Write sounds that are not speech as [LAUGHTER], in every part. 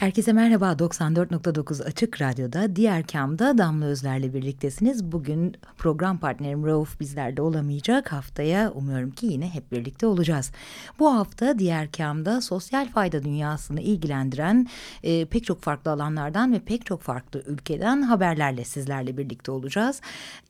Herkese merhaba 94.9 Açık Radyo'da Diğer Kam'da Damla Özler'le birliktesiniz. Bugün program partnerim Rauf bizlerde olamayacak. Haftaya umuyorum ki yine hep birlikte olacağız. Bu hafta Diğer Kam'da sosyal fayda dünyasını ilgilendiren e, pek çok farklı alanlardan ve pek çok farklı ülkeden haberlerle sizlerle birlikte olacağız.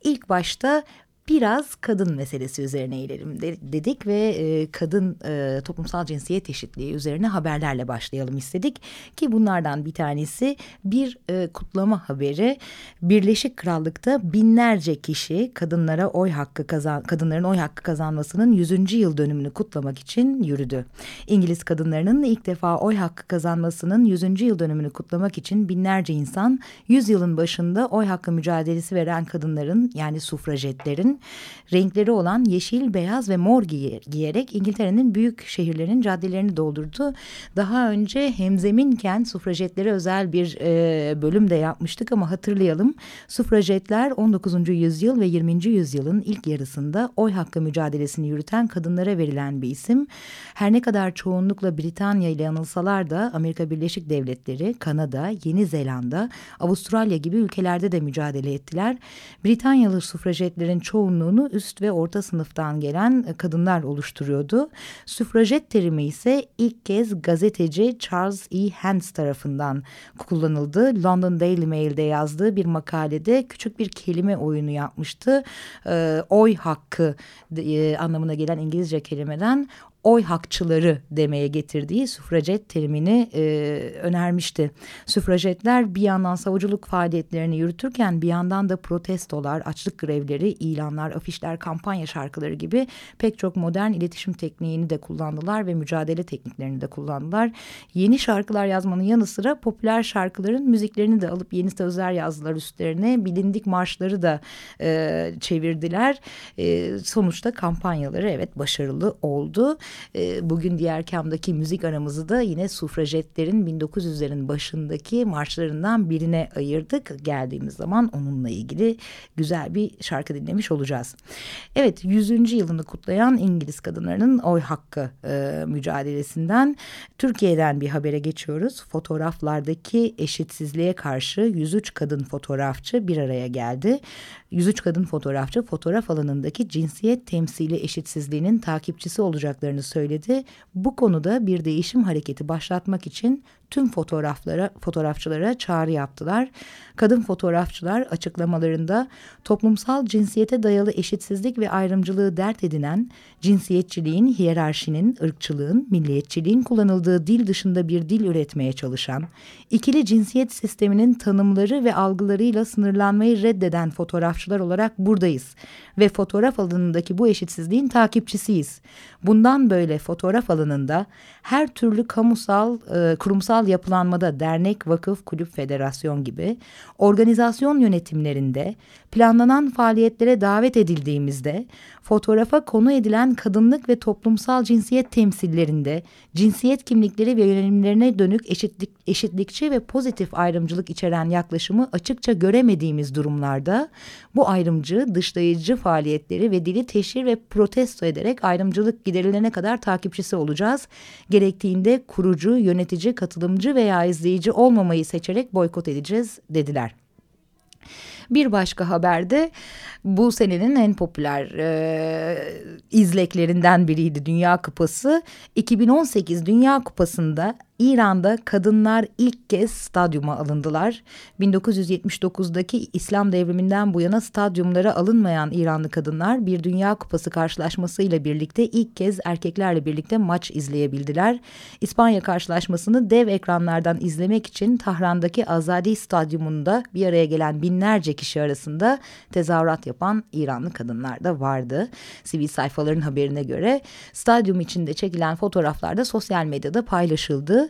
İlk başta biraz kadın meselesi üzerine eğilelim dedik ve e, kadın e, toplumsal cinsiyet eşitliği üzerine haberlerle başlayalım istedik ki bunlardan bir tanesi bir e, kutlama haberi Birleşik Krallık'ta binlerce kişi kadınlara oy hakkı kazan kadınların oy hakkı kazanmasının 100. yıl dönümünü kutlamak için yürüdü. İngiliz kadınlarının ilk defa oy hakkı kazanmasının 100. yıl dönümünü kutlamak için binlerce insan 100 yılın başında oy hakkı mücadelesi veren kadınların yani sufrajetlerin renkleri olan yeşil, beyaz ve mor giyer, giyerek İngiltere'nin büyük şehirlerinin caddelerini doldurdu. Daha önce hemzeminken sufrajetlere özel bir e, bölüm de yapmıştık ama hatırlayalım. Sufrajetler 19. yüzyıl ve 20. yüzyılın ilk yarısında oy hakkı mücadelesini yürüten kadınlara verilen bir isim. Her ne kadar çoğunlukla Britanya ile yanılsalar da Amerika Birleşik Devletleri, Kanada, Yeni Zelanda, Avustralya gibi ülkelerde de mücadele ettiler. Britanyalı sufrajetlerin çoğu çoğunluğunu üst ve orta sınıftan gelen e, kadınlar oluşturuyordu. Süfrajet terimi ise ilk kez gazeteci Charles E. Hans tarafından kullanıldı. London Daily Mail'de yazdığı bir makalede küçük bir kelime oyunu yapmıştı. E, oy hakkı e, anlamına gelen İngilizce kelimeden oy hakçıları demeye getirdiği süfrajet terimini e, önermişti. Süfrajetler bir yandan savuculuk faaliyetlerini yürütürken bir yandan da protestolar, açlık grevleri, ilanlar, afişler, kampanya şarkıları gibi pek çok modern iletişim tekniğini de kullandılar ve mücadele tekniklerini de kullandılar. Yeni şarkılar yazmanın yanı sıra popüler şarkıların müziklerini de alıp yeni sözler yazdılar üstlerine. Bilindik marşları da e, çevirdiler. E, sonuçta kampanyaları evet başarılı oldu. E, bugün diğer kamdaki müzik aramızı da yine sufrajetlerin 1900'lerin başındaki marşlarından birine ayırdık. Geldiğimiz zaman onunla ilgili güzel bir şarkı dinlemiş olacağız. Evet 100. yılını kutlayan İngiliz kadınlarının oy hakkı e, mücadelesinden Türkiye'den bir habere geçiyoruz. Fotoğraflardaki eşitsizliğe karşı 103 kadın fotoğrafçı bir araya geldi. 103 kadın fotoğrafçı fotoğraf alanındaki cinsiyet temsili eşitsizliğinin takipçisi olacaklarını söyledi. Bu konuda bir değişim hareketi başlatmak için tüm fotoğraflara, fotoğrafçılara çağrı yaptılar. Kadın fotoğrafçılar açıklamalarında toplumsal cinsiyete dayalı eşitsizlik ve ayrımcılığı dert edinen, cinsiyetçiliğin, hiyerarşinin, ırkçılığın, milliyetçiliğin kullanıldığı dil dışında bir dil üretmeye çalışan, ikili cinsiyet sisteminin tanımları ve algılarıyla sınırlanmayı reddeden fotoğrafçılar olarak buradayız ve fotoğraf alanındaki bu eşitsizliğin takipçisiyiz. Bundan böyle fotoğraf alanında her türlü kamusal, e, kurumsal yapılanmada dernek, vakıf, kulüp, federasyon gibi organizasyon yönetimlerinde planlanan faaliyetlere davet edildiğimizde fotoğrafa konu edilen kadınlık ve toplumsal cinsiyet temsillerinde cinsiyet kimlikleri ve yönelimlerine dönük eşitlik, eşitlikçi ve pozitif ayrımcılık içeren yaklaşımı açıkça göremediğimiz durumlarda bu ayrımcı, dışlayıcı faaliyetleri ve dili teşhir ve protesto ederek ayrımcılık giderilene kadar takipçisi olacağız. Gerektiğinde kurucu, yönetici, katılımcı veya izleyici olmamayı seçerek boykot edeceğiz dediler. Bir başka haberde bu senenin en popüler e, izleklerinden biriydi Dünya Kupası. 2018 Dünya Kupası'nda İran'da kadınlar ilk kez stadyuma alındılar. 1979'daki İslam devriminden bu yana stadyumlara alınmayan İranlı kadınlar bir Dünya Kupası karşılaşmasıyla birlikte ilk kez erkeklerle birlikte maç izleyebildiler. İspanya karşılaşmasını dev ekranlardan izlemek için Tahran'daki Azadi Stadyumunda bir araya gelen binlerce kişi arasında tezahürat yapan İranlı kadınlar da vardı. Sivil sayfaların haberine göre stadyum içinde çekilen fotoğraflar da sosyal medyada paylaşıldı.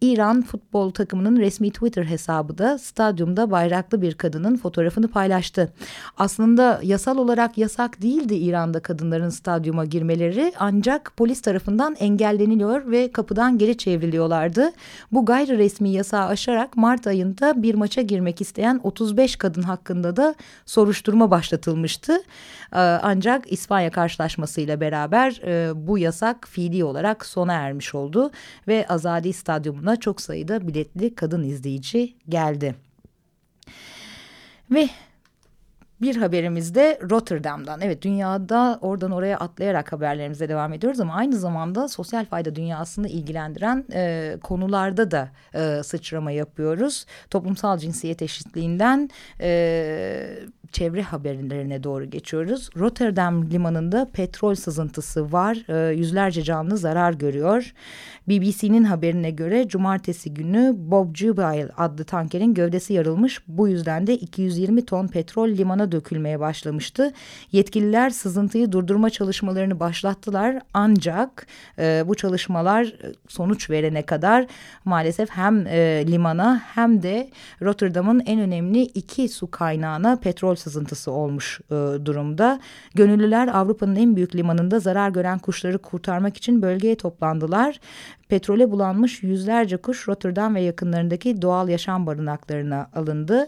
İran futbol takımının resmi Twitter hesabı da stadyumda bayraklı bir kadının fotoğrafını paylaştı. Aslında yasal olarak yasak değildi İran'da kadınların stadyuma girmeleri ancak polis tarafından engelleniliyor ve kapıdan geri çevriliyorlardı. Bu gayri resmi yasağı aşarak Mart ayında bir maça girmek isteyen 35 kadın hakkında da soruşturma başlatılmıştı. Ee, ancak İspanya karşılaşmasıyla beraber e, bu yasak fiili olarak sona ermiş oldu ve Azadi Stadyumu'na salonuna çok sayıda biletli kadın izleyici geldi. Ve bir haberimiz de Rotterdam'dan. Evet dünyada oradan oraya atlayarak haberlerimize devam ediyoruz ama aynı zamanda sosyal fayda dünyasını ilgilendiren e, konularda da e, sıçrama yapıyoruz. Toplumsal cinsiyet eşitliğinden e, çevre haberlerine doğru geçiyoruz. Rotterdam limanında petrol sızıntısı var. E, yüzlerce canlı zarar görüyor. BBC'nin haberine göre cumartesi günü Bob Jubail adlı tankerin gövdesi yarılmış. Bu yüzden de 220 ton petrol limana dökülmeye başlamıştı. Yetkililer sızıntıyı durdurma çalışmalarını başlattılar. Ancak e, bu çalışmalar sonuç verene kadar maalesef hem e, limana hem de Rotterdam'ın en önemli iki su kaynağına petrol sızıntısı olmuş e, durumda. Gönüllüler Avrupa'nın en büyük limanında zarar gören kuşları kurtarmak için bölgeye toplandılar. Petrole bulanmış yüzlerce kuş Rotterdam ve yakınlarındaki doğal yaşam barınaklarına alındı.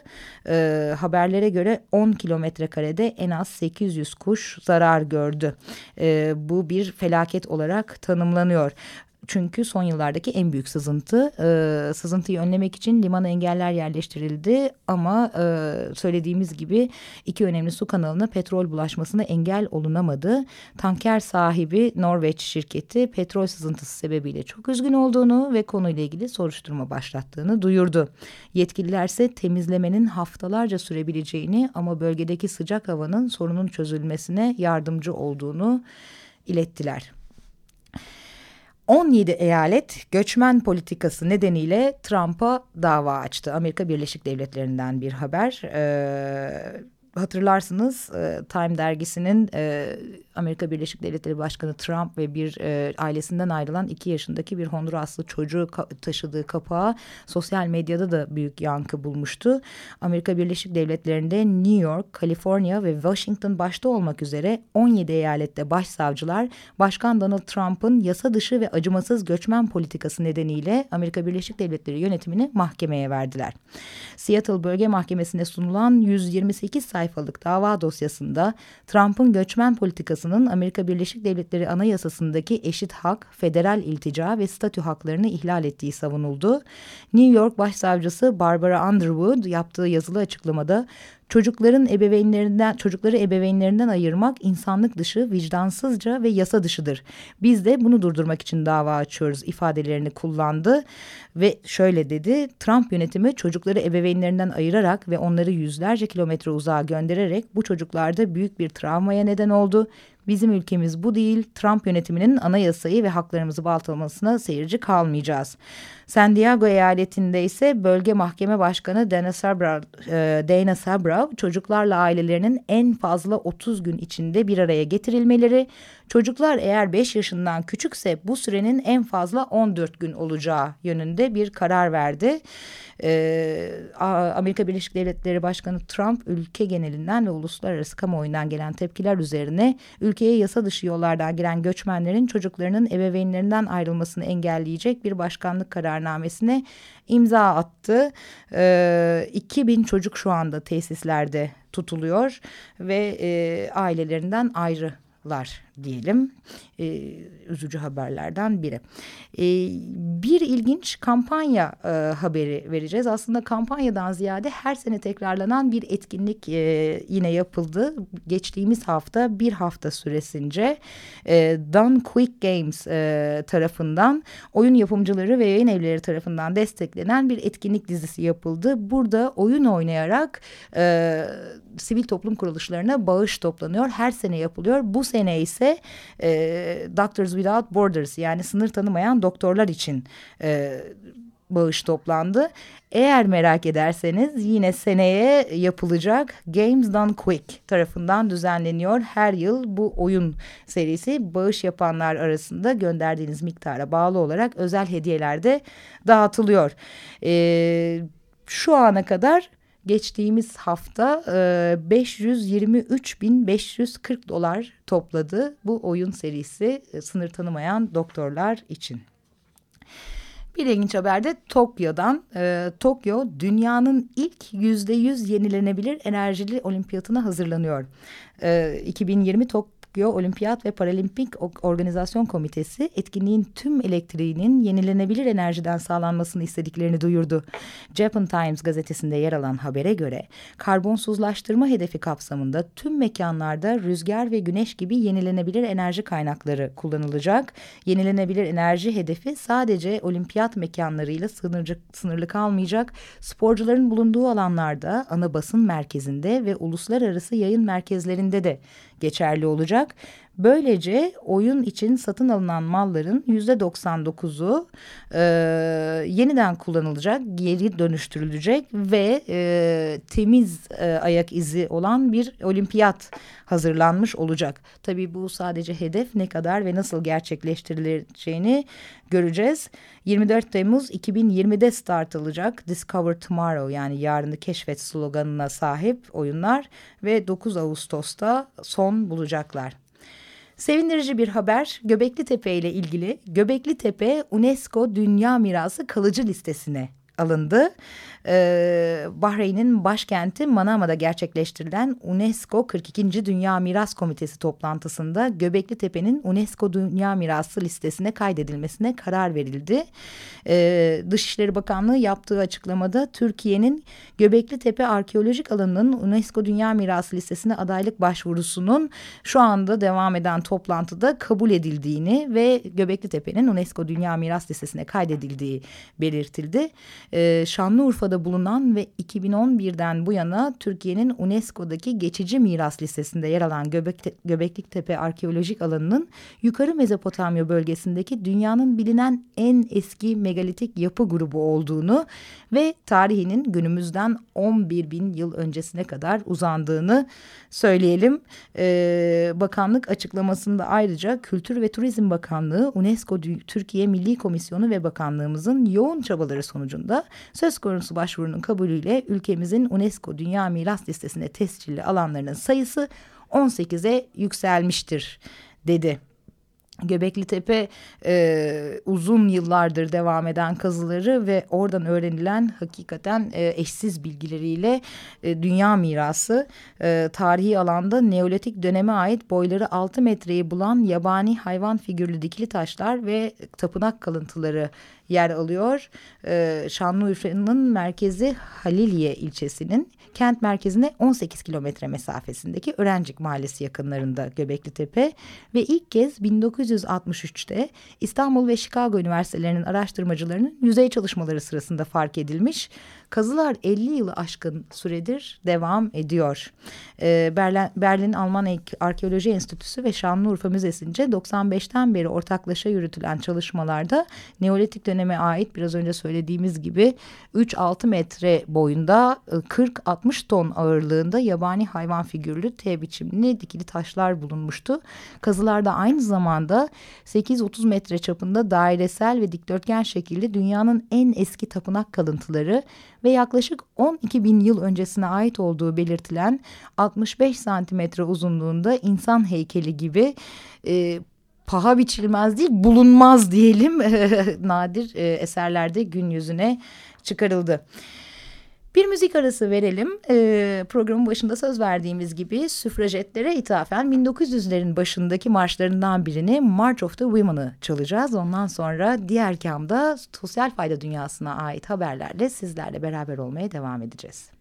E, haberlere göre 10 kilometre karede en az 800 kuş zarar gördü. E, bu bir felaket olarak tanımlanıyor. Çünkü son yıllardaki en büyük sızıntı. E, sızıntıyı önlemek için limana engeller yerleştirildi ama e, söylediğimiz gibi iki önemli su kanalına petrol bulaşmasına engel olunamadı. Tanker sahibi Norveç şirketi petrol sızıntısı sebebiyle çok üzgün olduğunu ve konuyla ilgili soruşturma başlattığını duyurdu. Yetkililer ise temizlemenin haftalarca sürebileceğini ama bölgedeki sıcak havanın sorunun çözülmesine yardımcı olduğunu ilettiler. 17 eyalet göçmen politikası nedeniyle Trump'a dava açtı. Amerika Birleşik Devletleri'nden bir haber. Ee, hatırlarsınız e, Time dergisinin e, Amerika Birleşik Devletleri Başkanı Trump ve bir e, ailesinden ayrılan iki yaşındaki bir Honduraslı çocuğu ka taşıdığı kapağı sosyal medyada da büyük yankı bulmuştu. Amerika Birleşik Devletleri'nde New York, Kaliforniya ve Washington başta olmak üzere 17 eyalette başsavcılar Başkan Donald Trump'ın yasa dışı ve acımasız göçmen politikası nedeniyle Amerika Birleşik Devletleri yönetimini mahkemeye verdiler. Seattle Bölge Mahkemesi'ne sunulan 128 sayfalık dava dosyasında Trump'ın göçmen politikasının Amerika Birleşik Devletleri Anayasası'ndaki eşit hak, federal iltica ve statü haklarını ihlal ettiği savunuldu. New York Başsavcısı Barbara Underwood yaptığı yazılı açıklamada Çocukların ebeveynlerinden çocukları ebeveynlerinden ayırmak insanlık dışı, vicdansızca ve yasa dışıdır. Biz de bunu durdurmak için dava açıyoruz ifadelerini kullandı ve şöyle dedi. Trump yönetimi çocukları ebeveynlerinden ayırarak ve onları yüzlerce kilometre uzağa göndererek bu çocuklarda büyük bir travmaya neden oldu. Bizim ülkemiz bu değil. Trump yönetiminin anayasayı ve haklarımızı baltalamasına seyirci kalmayacağız. San Diego eyaletinde ise bölge mahkeme başkanı Dana Sabra, e, Dana Sabra çocuklarla ailelerinin en fazla 30 gün içinde bir araya getirilmeleri, çocuklar eğer 5 yaşından küçükse bu sürenin en fazla 14 gün olacağı yönünde bir karar verdi. E, Amerika Birleşik Devletleri Başkanı Trump ülke genelinden ve uluslararası kamuoyundan gelen tepkiler üzerine ülkeye yasa dışı yollardan giren göçmenlerin çocuklarının ebeveynlerinden ayrılmasını engelleyecek bir başkanlık kararnamesine imza attı. E, 2000 çocuk şu anda tesislerde tutuluyor ve e, ailelerinden ayrılar diyelim. E, üzücü haberlerden biri. E, bir ilginç kampanya e, haberi vereceğiz. Aslında kampanyadan ziyade her sene tekrarlanan bir etkinlik e, yine yapıldı. Geçtiğimiz hafta bir hafta süresince e, Done Quick Games e, tarafından oyun yapımcıları ve yayın evleri tarafından desteklenen bir etkinlik dizisi yapıldı. Burada oyun oynayarak e, sivil toplum kuruluşlarına bağış toplanıyor. Her sene yapılıyor. Bu sene ise e, Doctors Without Borders yani sınır tanımayan doktorlar için e, bağış toplandı. Eğer merak ederseniz yine seneye yapılacak Games Done Quick tarafından düzenleniyor. Her yıl bu oyun serisi bağış yapanlar arasında gönderdiğiniz miktara bağlı olarak özel hediyeler de dağıtılıyor. Ee, şu ana kadar geçtiğimiz hafta e, 523.540 dolar topladı bu oyun serisi sınır tanımayan doktorlar için. Bir ilginç haber de Tokyo'dan. Tokyo dünyanın ilk yüzde yüz yenilenebilir enerjili olimpiyatına hazırlanıyor. E, 2020 Tokyo Tokyo Olimpiyat ve Paralimpik Organizasyon Komitesi etkinliğin tüm elektriğinin yenilenebilir enerjiden sağlanmasını istediklerini duyurdu. Japan Times gazetesinde yer alan habere göre karbonsuzlaştırma hedefi kapsamında tüm mekanlarda rüzgar ve güneş gibi yenilenebilir enerji kaynakları kullanılacak. Yenilenebilir enerji hedefi sadece olimpiyat mekanlarıyla sınırcı, sınırlı kalmayacak. Sporcuların bulunduğu alanlarda ana basın merkezinde ve uluslararası yayın merkezlerinde de geçerli olacak. Böylece oyun için satın alınan malların yüzde 99'u e, yeniden kullanılacak, geri dönüştürülecek ve e, temiz e, ayak izi olan bir olimpiyat hazırlanmış olacak. Tabii bu sadece hedef ne kadar ve nasıl gerçekleştirileceğini göreceğiz. 24 Temmuz 2020'de start alacak Discover Tomorrow yani yarını keşfet sloganına sahip oyunlar ve 9 Ağustos'ta son bulacaklar. Sevindirici bir haber Göbekli Tepe ile ilgili. Göbekli Tepe UNESCO Dünya Mirası kalıcı listesine alındı. Ee, Bahreyn'in başkenti Manama'da gerçekleştirilen UNESCO 42. Dünya Miras Komitesi toplantısında Göbekli Tepe'nin UNESCO Dünya Mirası listesine kaydedilmesine karar verildi. Ee, Dışişleri Bakanlığı yaptığı açıklamada Türkiye'nin Göbekli Tepe arkeolojik alanının UNESCO Dünya Mirası listesine adaylık başvurusunun şu anda devam eden toplantıda kabul edildiğini ve Göbekli Tepe'nin UNESCO Dünya Miras listesine kaydedildiği belirtildi. Ee, Şanlıurfa'da bulunan ve 2011'den bu yana Türkiye'nin UNESCO'daki geçici miras listesinde yer alan Göbekte, Göbeklik Tepe arkeolojik alanının yukarı Mezopotamya bölgesindeki dünyanın bilinen en eski megalitik yapı grubu olduğunu ve tarihinin günümüzden 11 bin yıl öncesine kadar uzandığını söyleyelim. Ee, bakanlık açıklamasında ayrıca Kültür ve Turizm Bakanlığı, UNESCO Türkiye Milli Komisyonu ve Bakanlığımızın yoğun çabaları sonucunda söz konusu başvurunun kabulüyle ülkemizin UNESCO Dünya Miras Listesi'ne tescilli alanlarının sayısı 18'e yükselmiştir dedi. Göbekli Tepe e, uzun yıllardır devam eden kazıları ve oradan öğrenilen hakikaten e, eşsiz bilgileriyle e, dünya mirası e, tarihi alanda Neolitik döneme ait boyları 6 metreyi bulan yabani hayvan figürlü dikili taşlar ve tapınak kalıntıları yer alıyor. E, Şanlıurfa'nın merkezi Haliliye ilçesinin kent merkezine 18 kilometre mesafesindeki Örencik Mahallesi yakınlarında Göbekli Tepe ve ilk kez 1963'te İstanbul ve Chicago Üniversitelerinin araştırmacılarının yüzey çalışmaları sırasında fark edilmiş. Kazılar 50 yılı aşkın süredir devam ediyor. Ee, Berlin, Berlin Alman Arkeoloji Enstitüsü ve Şanlıurfa Müzesi'nce 95'ten beri ortaklaşa yürütülen çalışmalarda Neolitik döneme ait biraz önce söylediğimiz gibi 3-6 metre boyunda 40-60 ton ağırlığında yabani hayvan figürlü T biçimli dikili taşlar bulunmuştu. Kazılarda aynı zamanda 8-30 metre çapında dairesel ve dikdörtgen şekilde dünyanın en eski tapınak kalıntıları ve yaklaşık 12 bin yıl öncesine ait olduğu belirtilen 65 santimetre uzunluğunda insan heykeli gibi e, paha biçilmez değil bulunmaz diyelim [LAUGHS] nadir e, eserlerde gün yüzüne çıkarıldı. Bir müzik arası verelim. Ee, programın başında söz verdiğimiz gibi süfrajetlere ithafen 1900'lerin başındaki marşlarından birini March of the Women'ı çalacağız. Ondan sonra diğer kamda sosyal fayda dünyasına ait haberlerle sizlerle beraber olmaya devam edeceğiz.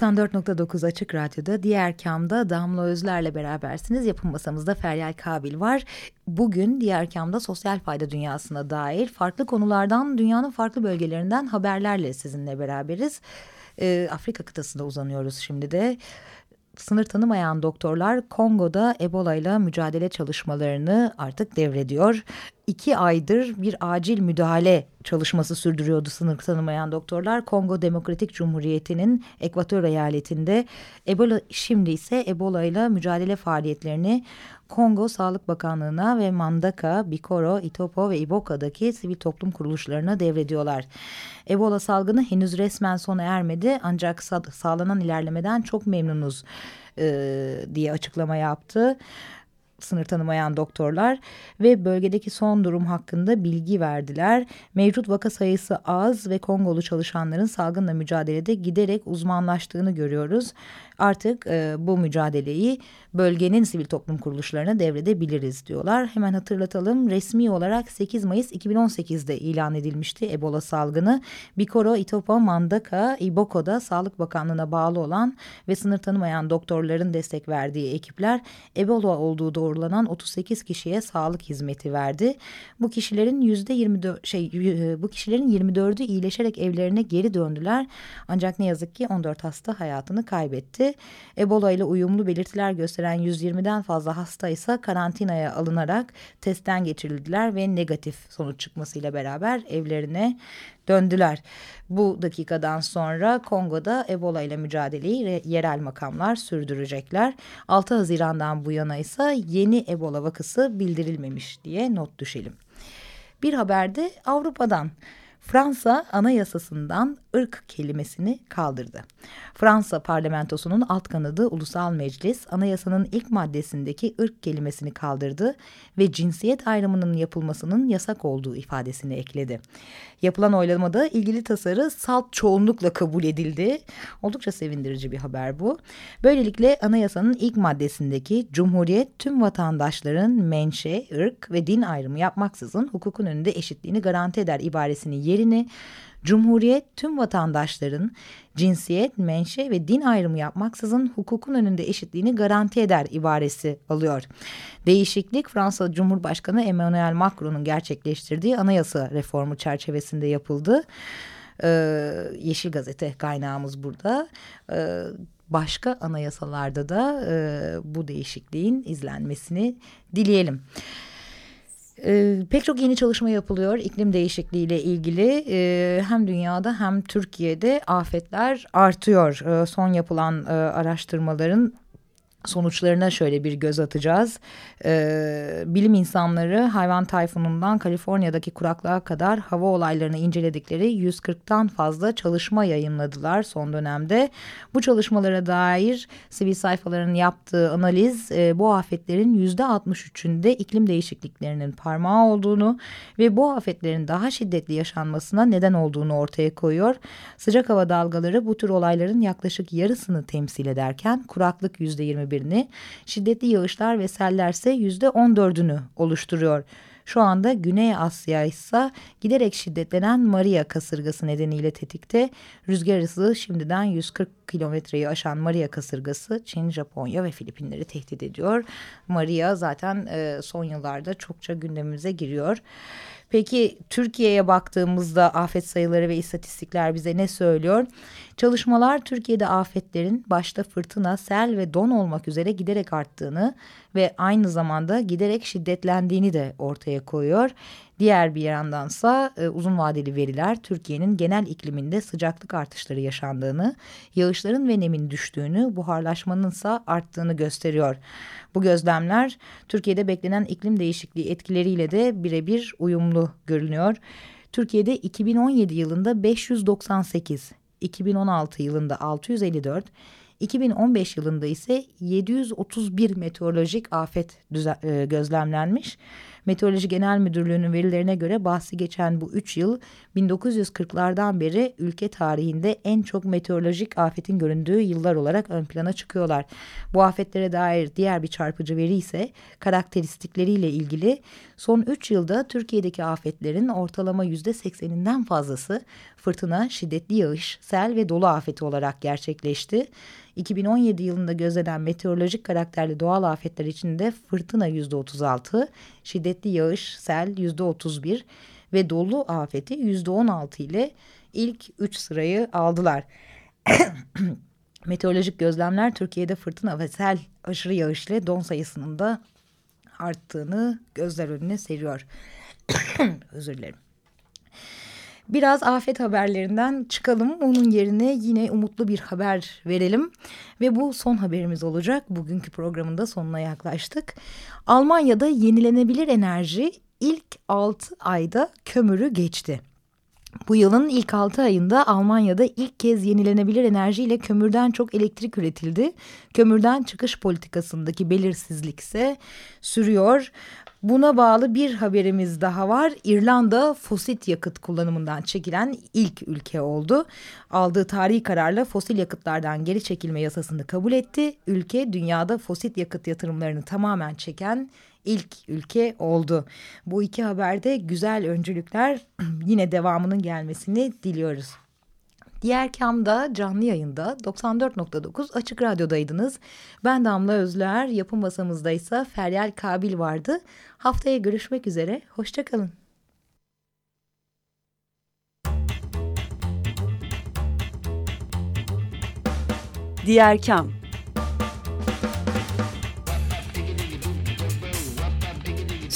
...94.9 Açık Radyo'da diğer kamda Damla Özler'le berabersiniz. Yapım masamızda Feryal Kabil var. Bugün diğer kamda sosyal fayda dünyasına dair farklı konulardan... ...dünyanın farklı bölgelerinden haberlerle sizinle beraberiz. Ee, Afrika kıtasında uzanıyoruz şimdi de sınır tanımayan doktorlar Kongo'da Ebola ile mücadele çalışmalarını artık devrediyor. İki aydır bir acil müdahale çalışması sürdürüyordu sınır tanımayan doktorlar. Kongo Demokratik Cumhuriyeti'nin Ekvatör eyaletinde Ebola şimdi ise Ebola ile mücadele faaliyetlerini Kongo Sağlık Bakanlığı'na ve Mandaka, Bikoro, Itopo ve Iboka'daki sivil toplum kuruluşlarına devrediyorlar. Ebola salgını henüz resmen sona ermedi ancak sağlanan ilerlemeden çok memnunuz e, diye açıklama yaptı sınır tanımayan doktorlar ve bölgedeki son durum hakkında bilgi verdiler. Mevcut vaka sayısı az ve Kongolu çalışanların salgınla mücadelede giderek uzmanlaştığını görüyoruz artık e, bu mücadeleyi bölgenin sivil toplum kuruluşlarına devredebiliriz diyorlar. Hemen hatırlatalım resmi olarak 8 Mayıs 2018'de ilan edilmişti Ebola salgını. Bikoro, Itopo, Mandaka, Iboko'da Sağlık Bakanlığı'na bağlı olan ve sınır tanımayan doktorların destek verdiği ekipler Ebola olduğu doğrulanan 38 kişiye sağlık hizmeti verdi. Bu kişilerin yüzde 24 şey bu kişilerin 24'ü iyileşerek evlerine geri döndüler. Ancak ne yazık ki 14 hasta hayatını kaybetti. Ebola ile uyumlu belirtiler gösteren 120'den fazla hasta ise karantinaya alınarak testten geçirildiler ve negatif sonuç çıkmasıyla beraber evlerine döndüler. Bu dakikadan sonra Kongo'da Ebola ile mücadeleyi yerel makamlar sürdürecekler. 6 Haziran'dan bu yana ise yeni Ebola vakası bildirilmemiş diye not düşelim. Bir haberde Avrupa'dan Fransa anayasasından ırk kelimesini kaldırdı. Fransa parlamentosunun alt kanadı Ulusal Meclis anayasanın ilk maddesindeki ırk kelimesini kaldırdı ve cinsiyet ayrımının yapılmasının yasak olduğu ifadesini ekledi. Yapılan oylamada ilgili tasarı salt çoğunlukla kabul edildi. Oldukça sevindirici bir haber bu. Böylelikle anayasanın ilk maddesindeki Cumhuriyet tüm vatandaşların menşe, ırk ve din ayrımı yapmaksızın hukukun önünde eşitliğini garanti eder ibaresinin yerini Cumhuriyet tüm vatandaşların cinsiyet, menşe ve din ayrımı yapmaksızın hukukun önünde eşitliğini garanti eder ibaresi alıyor. Değişiklik Fransa Cumhurbaşkanı Emmanuel Macron'un gerçekleştirdiği anayasa reformu çerçevesinde yapıldı. Ee, Yeşil Gazete kaynağımız burada. Ee, başka anayasalarda da e, bu değişikliğin izlenmesini dileyelim. E, pek çok yeni çalışma yapılıyor iklim değişikliği ile ilgili e, hem dünyada hem Türkiye'de afetler artıyor. E, son yapılan e, araştırmaların sonuçlarına şöyle bir göz atacağız. Ee, bilim insanları hayvan tayfunundan Kaliforniya'daki kuraklığa kadar hava olaylarını inceledikleri 140'tan fazla çalışma yayınladılar son dönemde. Bu çalışmalara dair sivil sayfaların yaptığı analiz e, bu afetlerin %63'ünde iklim değişikliklerinin parmağı olduğunu ve bu afetlerin daha şiddetli yaşanmasına neden olduğunu ortaya koyuyor. Sıcak hava dalgaları bu tür olayların yaklaşık yarısını temsil ederken kuraklık %21 birini, şiddetli yağışlar ve sellerse yüzde on dördünü oluşturuyor. Şu anda Güney Asya ise giderek şiddetlenen Maria kasırgası nedeniyle tetikte. Rüzgar hızı şimdiden 140 kilometreyi aşan Maria kasırgası Çin, Japonya ve Filipinleri tehdit ediyor. Maria zaten e, son yıllarda çokça gündemimize giriyor. Peki Türkiye'ye baktığımızda afet sayıları ve istatistikler bize ne söylüyor? Çalışmalar Türkiye'de afetlerin başta fırtına, sel ve don olmak üzere giderek arttığını ve aynı zamanda giderek şiddetlendiğini de ortaya koyuyor. Diğer bir yandansa e, uzun vadeli veriler Türkiye'nin genel ikliminde sıcaklık artışları yaşandığını, yağışların ve nemin düştüğünü, buharlaşmanın ise arttığını gösteriyor. Bu gözlemler Türkiye'de beklenen iklim değişikliği etkileriyle de birebir uyumlu görünüyor. Türkiye'de 2017 yılında 598, 2016 yılında 654, 2015 yılında ise 731 meteorolojik afet e, gözlemlenmiş. Meteoroloji Genel Müdürlüğü'nün verilerine göre bahsi geçen bu 3 yıl 1940'lardan beri ülke tarihinde en çok meteorolojik afetin göründüğü yıllar olarak ön plana çıkıyorlar. Bu afetlere dair diğer bir çarpıcı veri ise karakteristikleriyle ilgili son 3 yılda Türkiye'deki afetlerin ortalama %80'inden fazlası fırtına, şiddetli yağış, sel ve dolu afeti olarak gerçekleşti. 2017 yılında gözlenen meteorolojik karakterli doğal afetler içinde fırtına %36, şiddetli yağış, sel %31 ve dolu afeti %16 ile ilk 3 sırayı aldılar. [COUGHS] Meteorolojik gözlemler Türkiye'de fırtına ve sel aşırı yağış ile don sayısının da arttığını gözler önüne seriyor. [COUGHS] Özür dilerim. Biraz afet haberlerinden çıkalım. Onun yerine yine umutlu bir haber verelim. Ve bu son haberimiz olacak. Bugünkü programın da sonuna yaklaştık. Almanya'da yenilenebilir enerji ilk 6 ayda kömürü geçti. Bu yılın ilk 6 ayında Almanya'da ilk kez yenilenebilir enerjiyle kömürden çok elektrik üretildi. Kömürden çıkış politikasındaki belirsizlik ise sürüyor. Buna bağlı bir haberimiz daha var. İrlanda fosil yakıt kullanımından çekilen ilk ülke oldu. Aldığı tarihi kararla fosil yakıtlardan geri çekilme yasasını kabul etti. Ülke dünyada fosil yakıt yatırımlarını tamamen çeken ilk ülke oldu. Bu iki haberde güzel öncülükler [CLEARS THROAT] yine devamının gelmesini diliyoruz. Diğer kamda canlı yayında 94.9 Açık Radyo'daydınız. Ben Damla Özler, yapım masamızda ise Feryal Kabil vardı. Haftaya görüşmek üzere, hoşçakalın. Diğer Kam